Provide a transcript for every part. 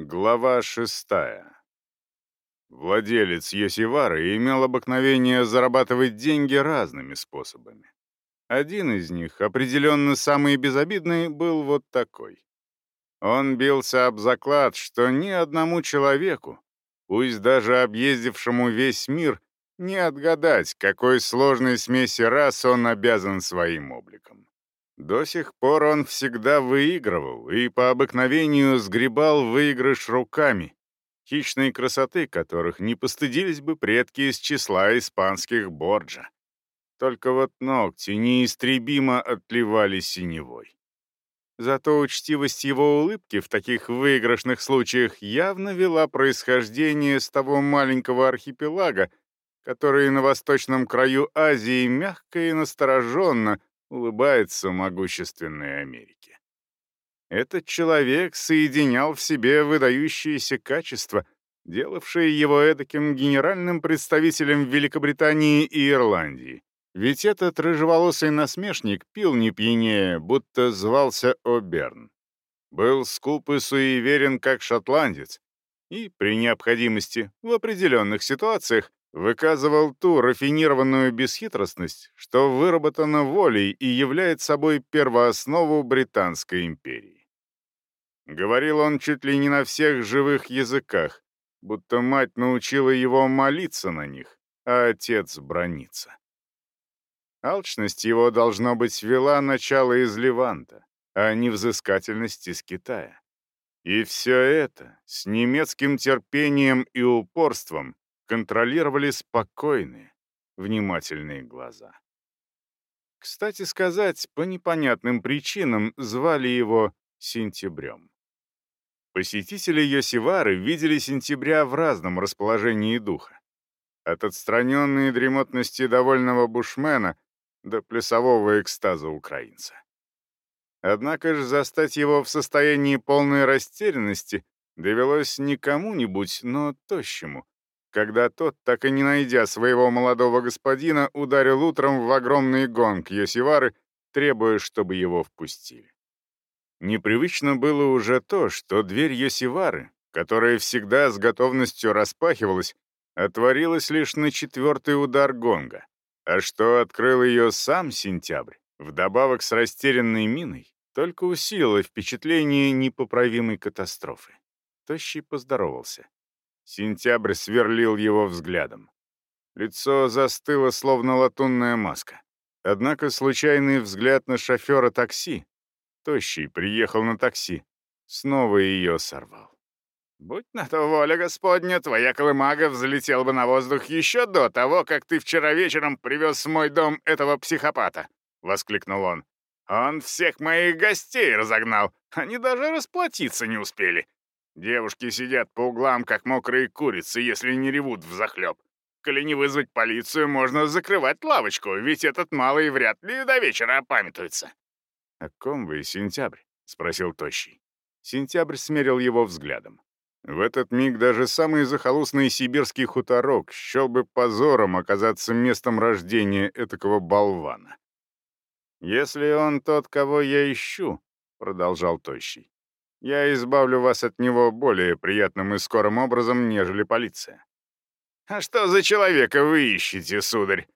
Глава шестая. Владелец Йосивары имел обыкновение зарабатывать деньги разными способами. Один из них, определенно самый безобидный, был вот такой. Он бился об заклад, что ни одному человеку, пусть даже объездившему весь мир, не отгадать, какой сложной смеси рас он обязан своим обликом. До сих пор он всегда выигрывал и по обыкновению сгребал выигрыш руками, хищной красоты которых не постыдились бы предки из числа испанских борджа. Только вот ногти неистребимо отливали синевой. Зато учтивость его улыбки в таких выигрышных случаях явно вела происхождение с того маленького архипелага, который на восточном краю Азии мягко и настороженно улыбается могущественной Америке. Этот человек соединял в себе выдающиеся качества, делавшие его эдаким генеральным представителем Великобритании и Ирландии. Ведь этот рыжеволосый насмешник пил не пьянее, будто звался О'Берн. Был скуп и суеверен, как шотландец, и, при необходимости, в определенных ситуациях, выказывал ту рафинированную бесхитростность, что выработана волей и является собой первооснову Британской империи. Говорил он чуть ли не на всех живых языках, будто мать научила его молиться на них, а отец брониться. Алчность его, должно быть, вела начало из Леванта, а не взыскательность из Китая. И все это с немецким терпением и упорством контролировали спокойные, внимательные глаза. Кстати сказать, по непонятным причинам звали его Сентябрем. Посетители Йосивары видели сентября в разном расположении духа. От отстраненной дремотности довольного бушмена до плясового экстаза украинца. Однако же застать его в состоянии полной растерянности довелось не кому-нибудь, но тощему, когда тот, так и не найдя своего молодого господина, ударил утром в огромный гонг Йосивары, требуя, чтобы его впустили. Непривычно было уже то, что дверь Йосивары, которая всегда с готовностью распахивалась, отворилась лишь на четвертый удар гонга, а что открыл ее сам сентябрь, вдобавок с растерянной миной, только усилило впечатление непоправимой катастрофы. Тощий поздоровался. Сентябрь сверлил его взглядом. Лицо застыло, словно латунная маска. Однако случайный взгляд на шофера такси, тощий, приехал на такси, снова ее сорвал. «Будь на то воля Господня, твоя колымага взлетела бы на воздух еще до того, как ты вчера вечером привез в мой дом этого психопата!» — воскликнул он. «Он всех моих гостей разогнал, они даже расплатиться не успели. Девушки сидят по углам, как мокрые курицы, если не ревут взахлеб. Коли не вызвать полицию, можно закрывать лавочку, ведь этот малый вряд ли до вечера опамятуется. «О ком вы, Сентябрь?» — спросил Тощий. Сентябрь смерил его взглядом. В этот миг даже самый захолустный сибирский хуторок счел бы позором оказаться местом рождения этакого болвана. «Если он тот, кого я ищу», — продолжал Тощий, я избавлю вас от него более приятным и скорым образом, нежели полиция». «А что за человека вы ищете, сударь?»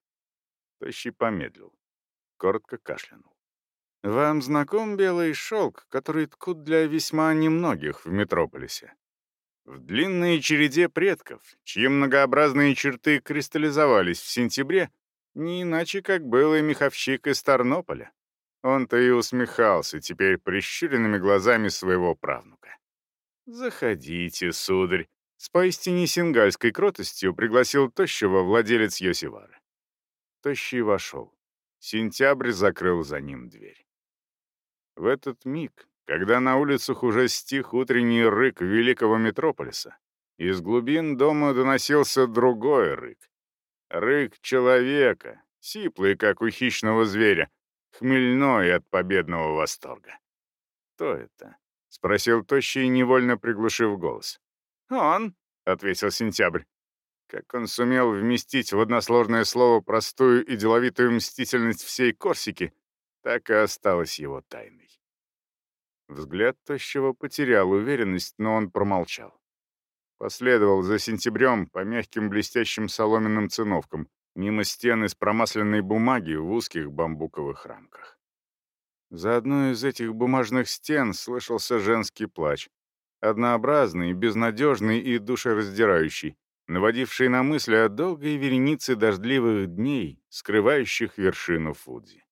Тощий помедлил. Коротко кашлянул. «Вам знаком белый шелк, который ткут для весьма немногих в метрополисе? В длинной череде предков, чьи многообразные черты кристаллизовались в сентябре, не иначе как был и меховщик из Тарнополя. Он-то и усмехался теперь прищуренными глазами своего правнука. «Заходите, сударь», — с поистине сингальской кротостью пригласил тощего владелец Йосивары. Тощий вошел. Сентябрь закрыл за ним дверь. В этот миг, когда на улицах уже стих утренний рык великого метрополиса, из глубин дома доносился другой рык. Рык человека, сиплый, как у хищного зверя, хмельной от победного восторга. «Кто это?» — спросил Тощий, невольно приглушив голос. «Он», — ответил Сентябрь. Как он сумел вместить в односложное слово простую и деловитую мстительность всей Корсики, так и осталось его тайной. Взгляд тощего потерял уверенность, но он промолчал. Последовал за сентябрем по мягким блестящим соломенным циновкам, мимо стен из промасленной бумаги в узких бамбуковых рамках. За одной из этих бумажных стен слышался женский плач, однообразный, безнадежный и душераздирающий, наводивший на мысли о долгой веренице дождливых дней, скрывающих вершину Фудзи.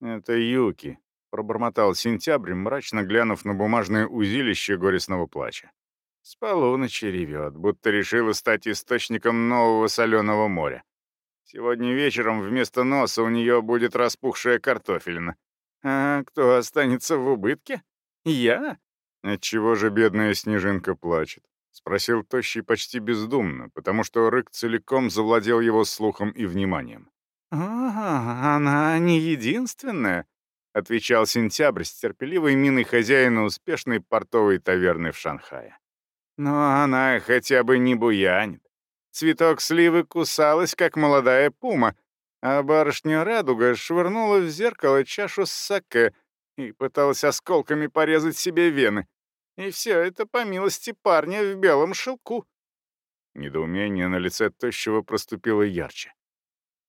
«Это Юки», — пробормотал сентябрь, мрачно глянув на бумажное узилище горестного плача. С полуночи ревет, будто решила стать источником нового соленого моря. Сегодня вечером вместо носа у нее будет распухшая картофелина. А кто останется в убытке? Я? Отчего же бедная снежинка плачет? Спросил Тощий почти бездумно, потому что рык целиком завладел его слухом и вниманием. «А, она не единственная», — отвечал Сентябрь с терпеливой миной хозяина успешной портовой таверны в Шанхае. «Но она хотя бы не буянит. Цветок сливы кусалась, как молодая пума, а барышня Радуга швырнула в зеркало чашу с саке и пыталась осколками порезать себе вены. И все это по милости парня в белом шелку». Недоумение на лице тощего проступило ярче.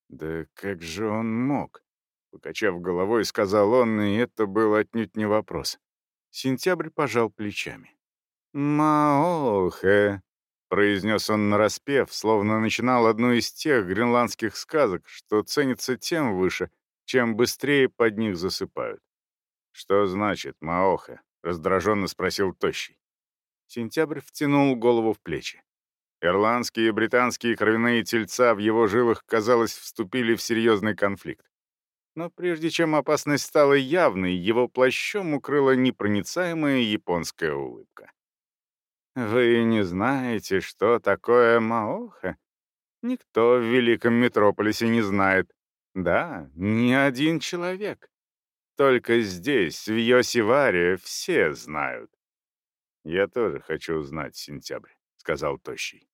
«Да как же он мог?» Покачав головой, сказал он, и это был отнюдь не вопрос. Сентябрь пожал плечами. «Маохе», — произнес он нараспев, словно начинал одну из тех гренландских сказок, что ценится тем выше, чем быстрее под них засыпают. «Что значит Маохе?» — раздраженно спросил Тощий. Сентябрь втянул голову в плечи. Ирландские и британские кровяные тельца в его жилах, казалось, вступили в серьезный конфликт. Но прежде чем опасность стала явной, его плащом укрыла непроницаемая японская улыбка. «Вы не знаете, что такое Маоха? Никто в великом метрополисе не знает. Да, ни один человек. Только здесь, в Йосиваре, все знают. «Я тоже хочу узнать сентябрь», — сказал Тощий.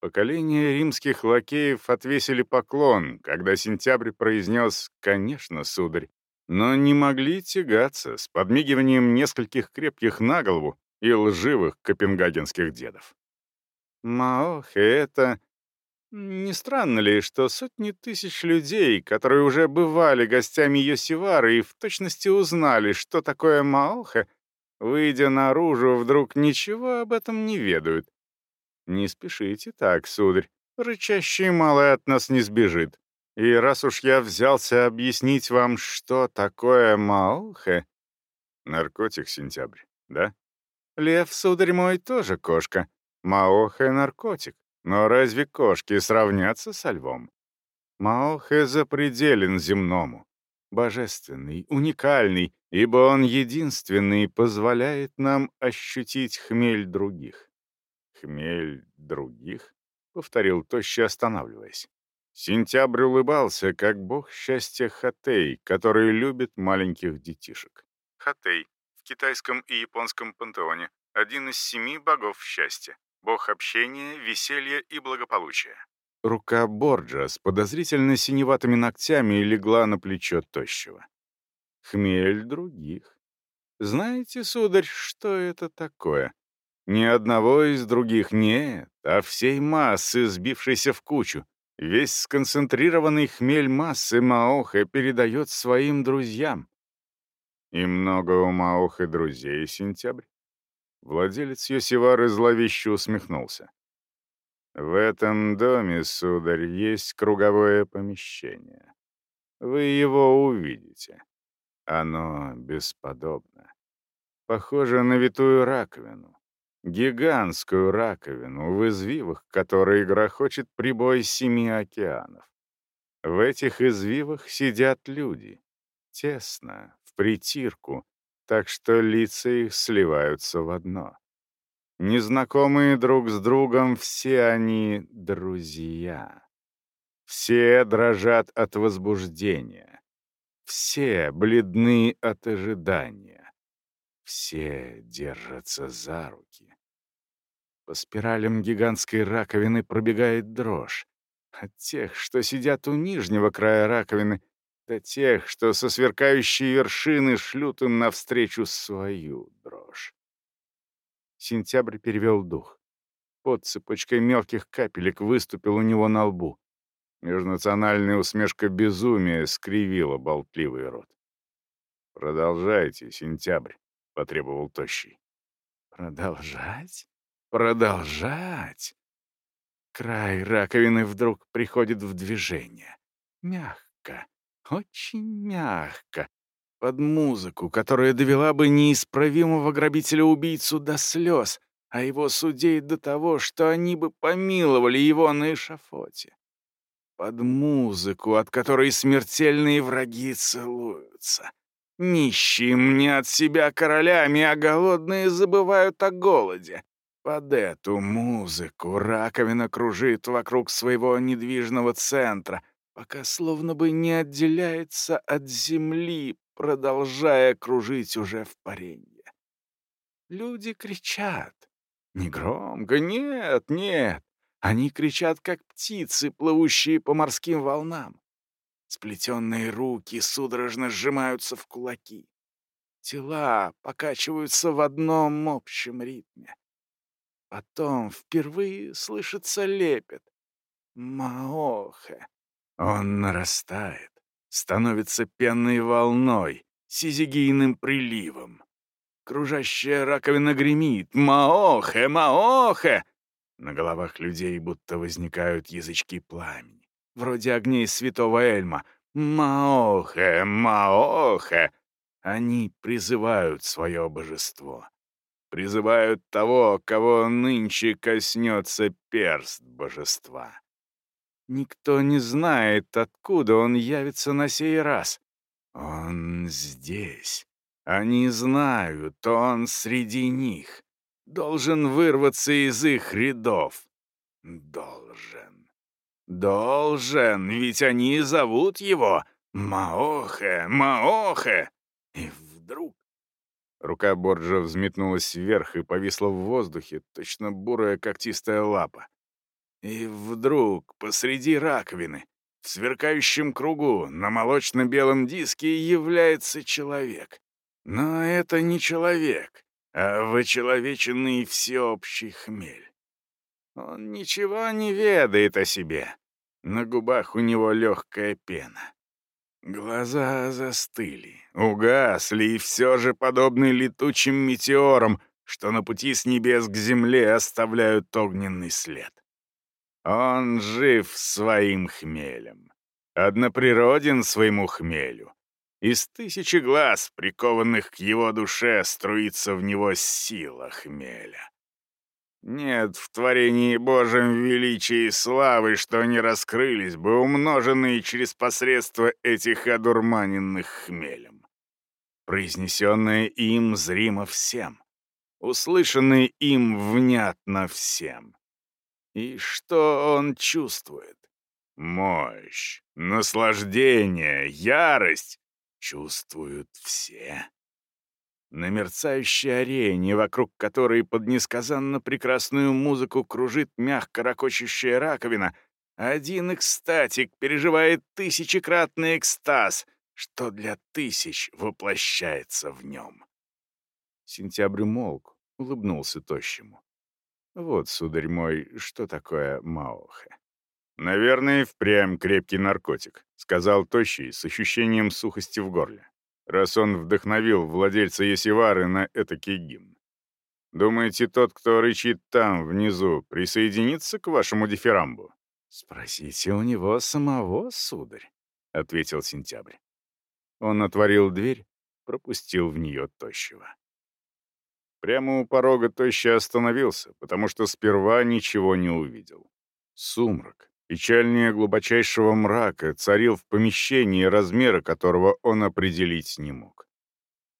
Поколение римских лакеев отвесили поклон, когда сентябрь произнес «Конечно, сударь», но не могли тягаться с подмигиванием нескольких крепких на голову и лживых копенгагенских дедов. Маох, это... Не странно ли, что сотни тысяч людей, которые уже бывали гостями Йосивары и в точности узнали, что такое Маоха, выйдя наружу, вдруг ничего об этом не ведают? «Не спешите так, сударь. Рычащий малый от нас не сбежит. И раз уж я взялся объяснить вам, что такое Маолхе...» «Наркотик, сентябрь, да?» «Лев, сударь мой, тоже кошка. Маохе — наркотик. Но разве кошки сравнятся со львом? Маохе запределен земному. Божественный, уникальный, ибо он единственный позволяет нам ощутить хмель других хмель других?» — повторил Тощий, останавливаясь. Сентябрь улыбался, как бог счастья Хатей, который любит маленьких детишек. Хатей в китайском и японском пантеоне один из семи богов счастья, бог общения, веселья и благополучия. Рука Борджа с подозрительно синеватыми ногтями легла на плечо Тощего. Хмель других. Знаете, сударь, что это такое? Ни одного из других нет, а всей массы, сбившейся в кучу. Весь сконцентрированный хмель массы Маоха передает своим друзьям. И много у Маохи друзей, Сентябрь. Владелец Йосивары зловеще усмехнулся. В этом доме, сударь, есть круговое помещение. Вы его увидите. Оно бесподобно. Похоже на витую раковину. Гигантскую раковину, в извивах которой грохочет прибой семи океанов. В этих извивах сидят люди. Тесно, притирку, так что лица их сливаются в одно. Незнакомые друг с другом, все они друзья. Все дрожат от возбуждения. Все бледны от ожидания. Все держатся за руки. По спиралям гигантской раковины пробегает дрожь. От тех, что сидят у нижнего края раковины, до тех, что со сверкающей вершины шлют им навстречу свою дрожь. Сентябрь перевел дух. Под цепочкой мелких капелек выступил у него на лбу. Межнациональная усмешка безумия скривила болтливый рот. «Продолжайте, сентябрь», — потребовал Тощий. «Продолжать? Продолжать?» Край раковины вдруг приходит в движение. Мягко, очень мягко, под музыку, которая довела бы неисправимого грабителя-убийцу до слез, а его судей до того, что они бы помиловали его на эшафоте. Под музыку, от которой смертельные враги целуются. Нищие мне от себя королями, а голодные забывают о голоде. Под эту музыку раковина кружит вокруг своего недвижного центра, пока словно бы не отделяется от земли, продолжая кружить уже в паренье. Люди кричат. Негромко, нет, нет. Они кричат, как птицы, плывущие по морским волнам. Сплетенные руки судорожно сжимаются в кулаки. Тела покачиваются в одном общем ритме. Потом впервые слышится лепет. Маоха. Он нарастает, становится пенной волной, сизигийным приливом. Кружащая раковина гремит. Маохе, маохе! На головах людей будто возникают язычки пламени, вроде огней святого Эльма. Маохе, маохе! Они призывают свое божество призывают того, кого нынче коснется перст божества. Никто не знает, откуда он явится на сей раз. Он здесь. Они знают, он среди них. Должен вырваться из их рядов. Должен. Должен, ведь они зовут его Маохе, Маохе. И вдруг Рука Борджа взметнулась вверх и повисла в воздухе, точно бурая когтистая лапа. И вдруг посреди раковины, в сверкающем кругу, на молочно-белом диске является человек. Но это не человек, а вычеловеченный всеобщий хмель. Он ничего не ведает о себе. На губах у него легкая пена. Глаза застыли, угасли, и все же подобны летучим метеорам, что на пути с небес к земле оставляют огненный след. Он жив своим хмелем, одноприроден своему хмелю. Из тысячи глаз, прикованных к его душе, струится в него сила хмеля. Нет в творении Божьем величия и славы, что они раскрылись бы, умноженные через посредство этих одурманенных хмелем. Произнесенное им зримо всем, услышанное им внятно всем. И что он чувствует? Мощь, наслаждение, ярость чувствуют все на мерцающей арене, вокруг которой под несказанно прекрасную музыку кружит мягко ракочущая раковина, один экстатик переживает тысячекратный экстаз, что для тысяч воплощается в нем. Сентябрь молк, улыбнулся тощему. Вот, сударь мой, что такое маоха. «Наверное, впрямь крепкий наркотик», — сказал Тощий с ощущением сухости в горле раз он вдохновил владельца Есивары на этакий гимн. Думаете, тот, кто рычит там, внизу, присоединится к вашему дифирамбу? «Спросите у него самого, сударь», — ответил Сентябрь. Он отворил дверь, пропустил в нее тощего. Прямо у порога тощий остановился, потому что сперва ничего не увидел. Сумрак, Печальнее глубочайшего мрака царил в помещении, размера которого он определить не мог.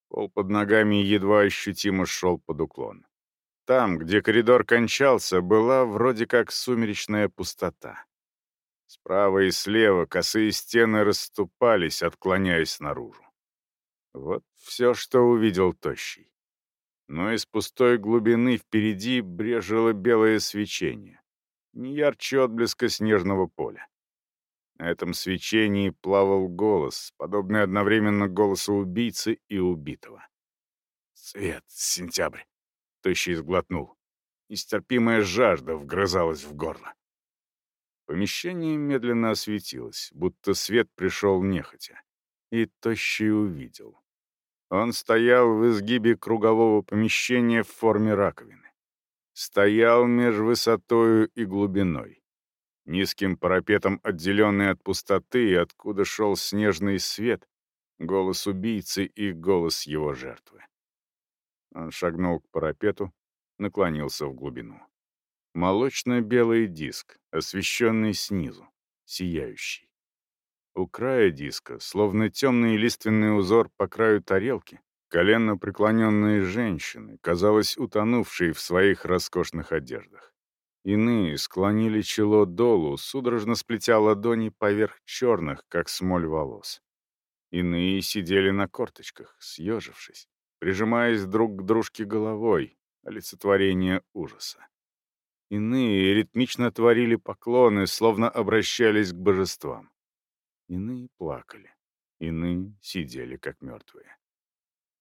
Пол под ногами едва ощутимо шел под уклон. Там, где коридор кончался, была вроде как сумеречная пустота. Справа и слева косые стены расступались, отклоняясь наружу. Вот все, что увидел Тощий. Но из пустой глубины впереди брежило белое свечение не ярче отблеска снежного поля. На этом свечении плавал голос, подобный одновременно голосу убийцы и убитого. «Свет, сентябрь!» — Тощий сглотнул. Нестерпимая жажда вгрызалась в горло. Помещение медленно осветилось, будто свет пришел нехотя. И Тощий увидел. Он стоял в изгибе кругового помещения в форме раковины. Стоял меж высотою и глубиной. Низким парапетом отделенный от пустоты, откуда шел снежный свет, голос убийцы и голос его жертвы. Он шагнул к парапету, наклонился в глубину. Молочно-белый диск, освещенный снизу, сияющий. У края диска, словно темный лиственный узор по краю тарелки, коленно преклоненные женщины, казалось, утонувшие в своих роскошных одеждах. Иные склонили чело долу, судорожно сплетя ладони поверх черных, как смоль волос. Иные сидели на корточках, съежившись, прижимаясь друг к дружке головой, олицетворение ужаса. Иные ритмично творили поклоны, словно обращались к божествам. Иные плакали, иные сидели как мертвые.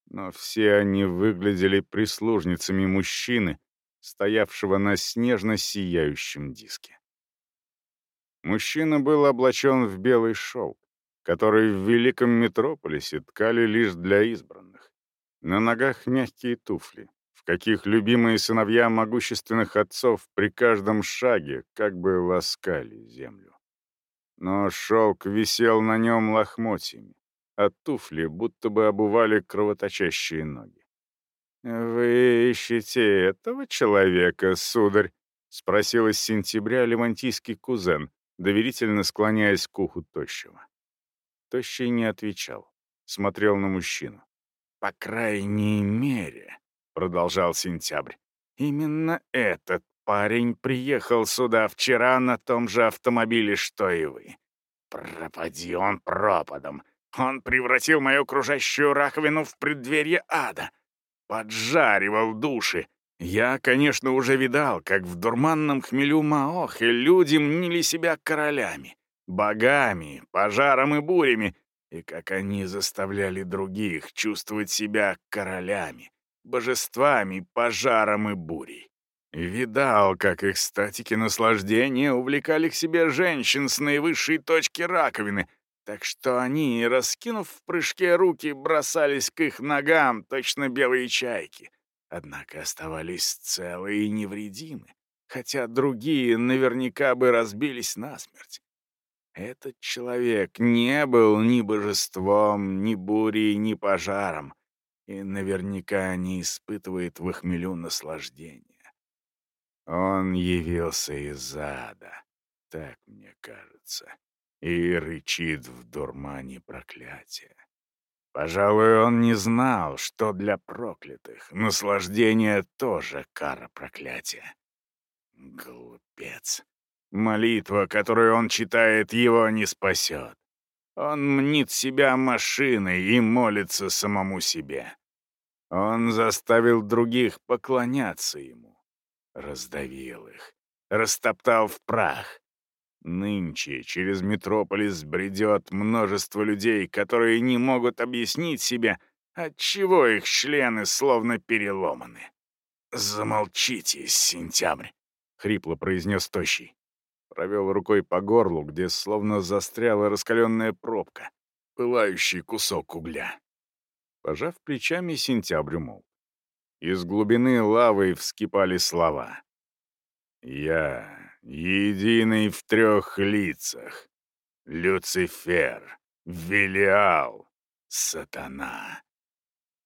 Но все они выглядели прислужницами мужчины, стоявшего на снежно сияющем диске. Мужчина был облачен в белый шелк, который в великом метрополисе ткали лишь для избранных. На ногах мягкие туфли, в каких любимые сыновья могущественных отцов при каждом шаге как бы ласкали землю. Но шелк висел на нем лохмотьями, а туфли будто бы обували кровоточащие ноги. «Вы ищете этого человека, сударь?» — спросил из сентября левантийский кузен, доверительно склоняясь к уху Тощего. Тощий не отвечал, смотрел на мужчину. «По крайней мере», — продолжал Сентябрь. «Именно этот парень приехал сюда вчера на том же автомобиле, что и вы. Пропади он пропадом. Он превратил мою окружающую раковину в преддверие ада. Поджаривал души. Я, конечно, уже видал, как в дурманном хмелю Маохе люди мнили себя королями, богами, пожаром и бурями, и как они заставляли других чувствовать себя королями, божествами, пожаром и бурей. Видал, как их статики наслаждения увлекали к себе женщин с наивысшей точки раковины, так что они, раскинув в прыжке руки, бросались к их ногам, точно белые чайки. Однако оставались целые и невредимы, хотя другие наверняка бы разбились насмерть. Этот человек не был ни божеством, ни бурей, ни пожаром и наверняка не испытывает в хмелю наслаждения. Он явился из ада, так мне кажется, и рычит в дурмане проклятия. Пожалуй, он не знал, что для проклятых наслаждение тоже кара проклятия. Глупец. Молитва, которую он читает, его не спасет. Он мнит себя машиной и молится самому себе. Он заставил других поклоняться ему. Раздавил их, растоптал в прах. Нынче через метрополис бредет множество людей, которые не могут объяснить себе, отчего их члены словно переломаны. «Замолчите, сентябрь», — хрипло произнес Тощий. Провел рукой по горлу, где словно застряла раскаленная пробка, пылающий кусок угля. Пожав плечами, сентябрь умолк. Из глубины лавы вскипали слова. «Я единый в трех лицах. Люцифер, Велиал, Сатана.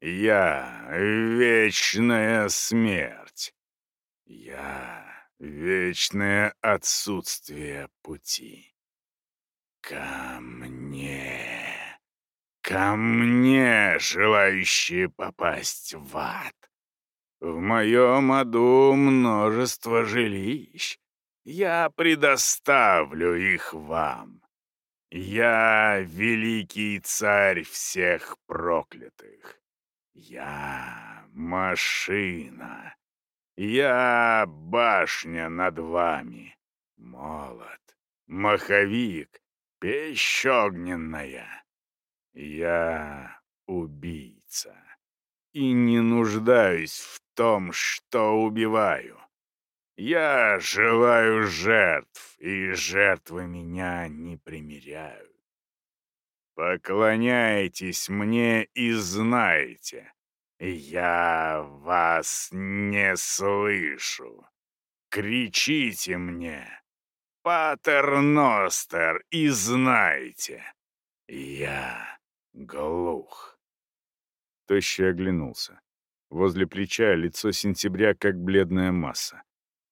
Я — вечная смерть. Я вечное отсутствие пути. Ко мне, ко мне, желающие попасть в ад. В моем аду множество жилищ. Я предоставлю их вам. Я великий царь всех проклятых. Я машина, я башня над вами, молот, маховик, пещь огненная. Я убийца и не нуждаюсь в том, что убиваю. Я желаю жертв, и жертвы меня не примиряют. Поклоняйтесь мне и знайте, я вас не слышу. Кричите мне, Патер Ностер, и знайте, я глух. Тощий оглянулся. Возле плеча лицо сентября как бледная масса.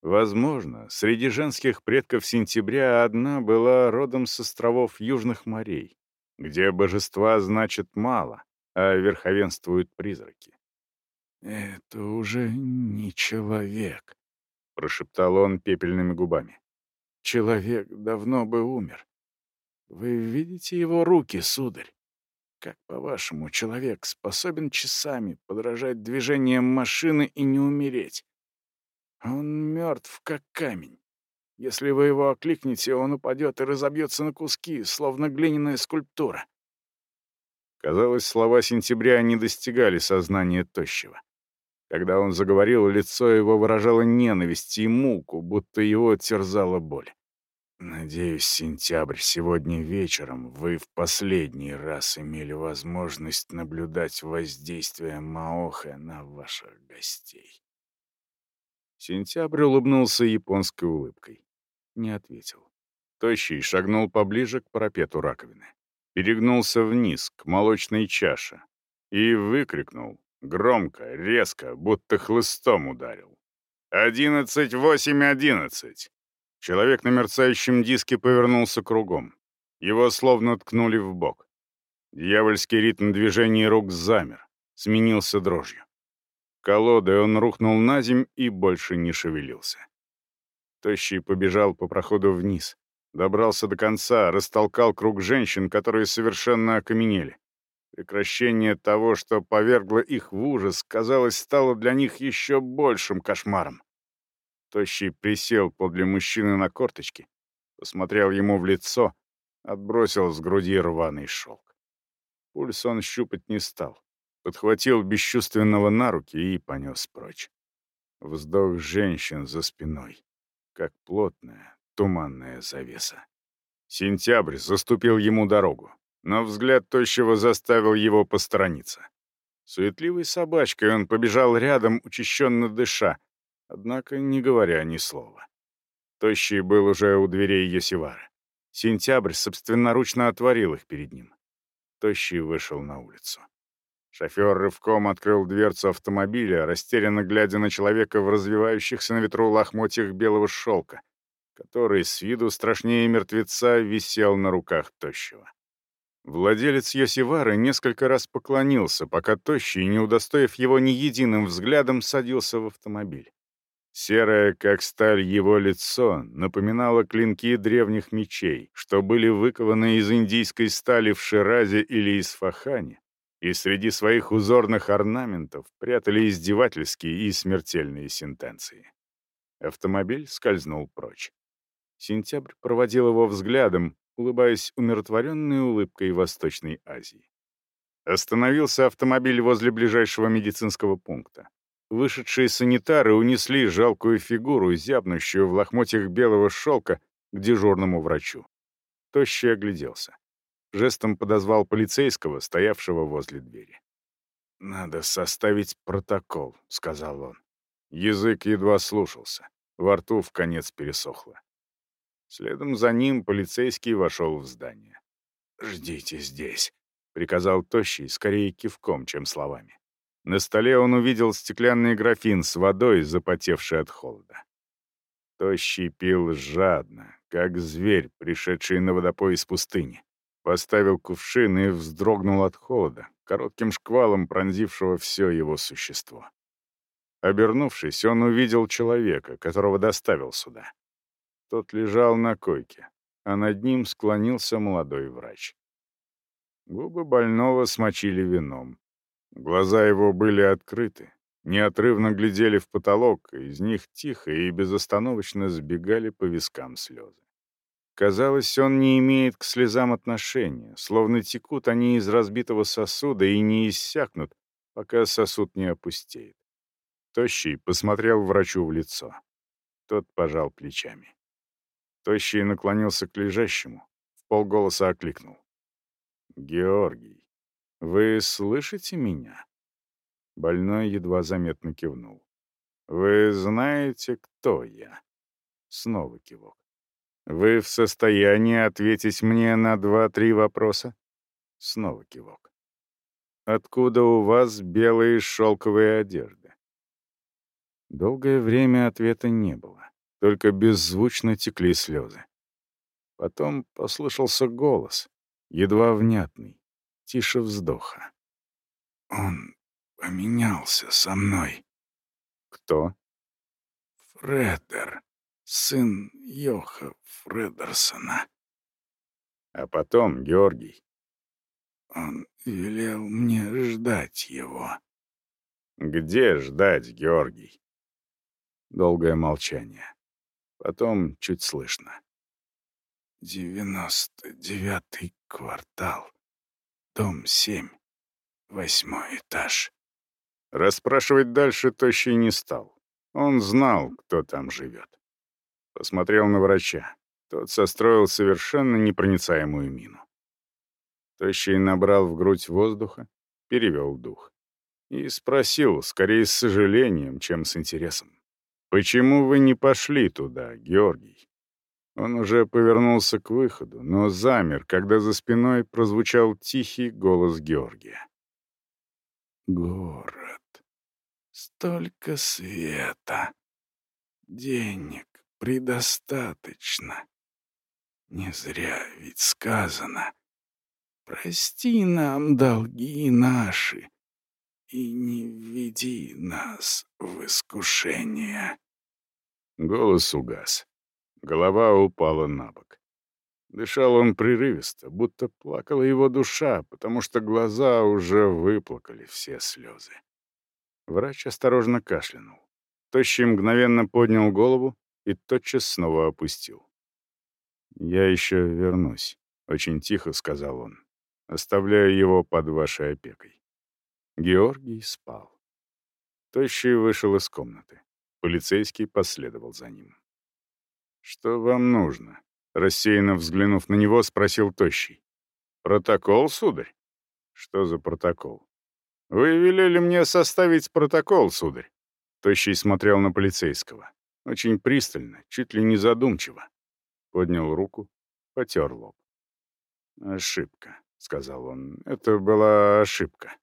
Возможно, среди женских предков сентября одна была родом с островов Южных морей, где божества значит мало, а верховенствуют призраки. «Это уже не человек», — прошептал он пепельными губами. «Человек давно бы умер. Вы видите его руки, сударь? Как, по-вашему, человек способен часами подражать движениям машины и не умереть? Он мертв, как камень. Если вы его окликнете, он упадет и разобьется на куски, словно глиняная скульптура. Казалось, слова сентября не достигали сознания тощего. Когда он заговорил, лицо его выражало ненависть и муку, будто его терзала боль. «Надеюсь, сентябрь, сегодня вечером вы в последний раз имели возможность наблюдать воздействие Маохе на ваших гостей». Сентябрь улыбнулся японской улыбкой. Не ответил. Тощий шагнул поближе к парапету раковины. Перегнулся вниз, к молочной чаше. И выкрикнул, громко, резко, будто хлыстом ударил. «Одиннадцать, восемь, одиннадцать!» Человек на мерцающем диске повернулся кругом. Его словно ткнули в бок. Дьявольский ритм движений рук замер, сменился дрожью. Колодой он рухнул на земь и больше не шевелился. Тощий побежал по проходу вниз. Добрался до конца, растолкал круг женщин, которые совершенно окаменели. Прекращение того, что повергло их в ужас, казалось, стало для них еще большим кошмаром. Тощий присел подле мужчины на корточки, посмотрел ему в лицо, отбросил с груди рваный шелк. Пульс он щупать не стал подхватил бесчувственного на руки и понес прочь. Вздох женщин за спиной, как плотная, туманная завеса. Сентябрь заступил ему дорогу, но взгляд тощего заставил его посторониться. Суетливой собачкой он побежал рядом, учащенно дыша, однако не говоря ни слова. Тощий был уже у дверей Йосивара. Сентябрь собственноручно отворил их перед ним. Тощий вышел на улицу. Шофер рывком открыл дверцу автомобиля, растерянно глядя на человека в развивающихся на ветру лохмотьях белого шелка, который с виду страшнее мертвеца висел на руках тощего. Владелец Йосивары несколько раз поклонился, пока тощий, не удостоив его ни единым взглядом, садился в автомобиль. Серое, как сталь, его лицо напоминало клинки древних мечей, что были выкованы из индийской стали в Ширазе или из Фахане, и среди своих узорных орнаментов прятали издевательские и смертельные сентенции. Автомобиль скользнул прочь. Сентябрь проводил его взглядом, улыбаясь умиротворенной улыбкой Восточной Азии. Остановился автомобиль возле ближайшего медицинского пункта. Вышедшие санитары унесли жалкую фигуру, зябнущую в лохмотьях белого шелка, к дежурному врачу. Тощий огляделся жестом подозвал полицейского, стоявшего возле двери. «Надо составить протокол», — сказал он. Язык едва слушался, во рту в конец пересохло. Следом за ним полицейский вошел в здание. «Ждите здесь», — приказал Тощий, скорее кивком, чем словами. На столе он увидел стеклянный графин с водой, запотевший от холода. Тощий пил жадно, как зверь, пришедший на водопой из пустыни. Поставил кувшин и вздрогнул от холода, коротким шквалом пронзившего все его существо. Обернувшись, он увидел человека, которого доставил сюда. Тот лежал на койке, а над ним склонился молодой врач. Губы больного смочили вином. Глаза его были открыты, неотрывно глядели в потолок, и из них тихо и безостановочно сбегали по вискам слезы. Казалось, он не имеет к слезам отношения, словно текут они из разбитого сосуда и не иссякнут, пока сосуд не опустеет. Тощий посмотрел врачу в лицо. Тот пожал плечами. Тощий наклонился к лежащему, в полголоса окликнул. «Георгий, вы слышите меня?» Больной едва заметно кивнул. «Вы знаете, кто я?» Снова кивок. «Вы в состоянии ответить мне на два-три вопроса?» Снова кивок. «Откуда у вас белые шелковые одежды?» Долгое время ответа не было, только беззвучно текли слезы. Потом послышался голос, едва внятный, тише вздоха. «Он поменялся со мной». «Кто?» «Фредер, сын Йоха Фредерсона». «А потом Георгий». «Он велел мне ждать его». «Где ждать, Георгий?» Долгое молчание. Потом чуть слышно. «Девяносто девятый квартал. Дом семь. Восьмой этаж». Расспрашивать дальше Тощий не стал. Он знал, кто там живет. Посмотрел на врача. Тот состроил совершенно непроницаемую мину. Тощий набрал в грудь воздуха, перевел дух. И спросил, скорее с сожалением, чем с интересом. «Почему вы не пошли туда, Георгий?» Он уже повернулся к выходу, но замер, когда за спиной прозвучал тихий голос Георгия. «Город. Столько света. Денег предостаточно. Не зря ведь сказано. Прости нам долги наши и не введи нас в искушение. Голос угас. Голова упала на бок. Дышал он прерывисто, будто плакала его душа, потому что глаза уже выплакали все слезы. Врач осторожно кашлянул. Тощий мгновенно поднял голову и тотчас снова опустил. «Я еще вернусь», — очень тихо сказал он. «Оставляю его под вашей опекой». Георгий спал. Тощий вышел из комнаты. Полицейский последовал за ним. «Что вам нужно?» Рассеянно взглянув на него, спросил Тощий. «Протокол, сударь?» «Что за протокол?» «Вы велели мне составить протокол, сударь». Тощий смотрел на полицейского. Очень пристально, чуть ли не задумчиво. Поднял руку, потер лоб. «Ошибка», — сказал он. «Это была ошибка».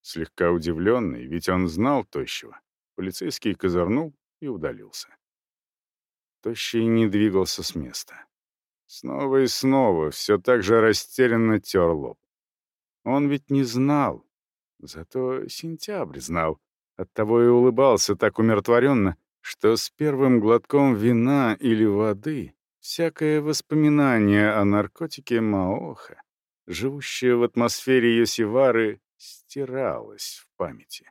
Слегка удивленный, ведь он знал Тощего. Полицейский козырнул и удалился. Тощий не двигался с места. Снова и снова все так же растерянно тер лоб. Он ведь не знал, Зато сентябрь знал. Оттого и улыбался так умиротворенно, что с первым глотком вина или воды всякое воспоминание о наркотике Маоха, живущее в атмосфере Йосивары, стиралось в памяти.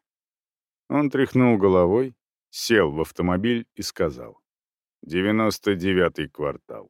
Он тряхнул головой, сел в автомобиль и сказал. «Девяносто девятый квартал.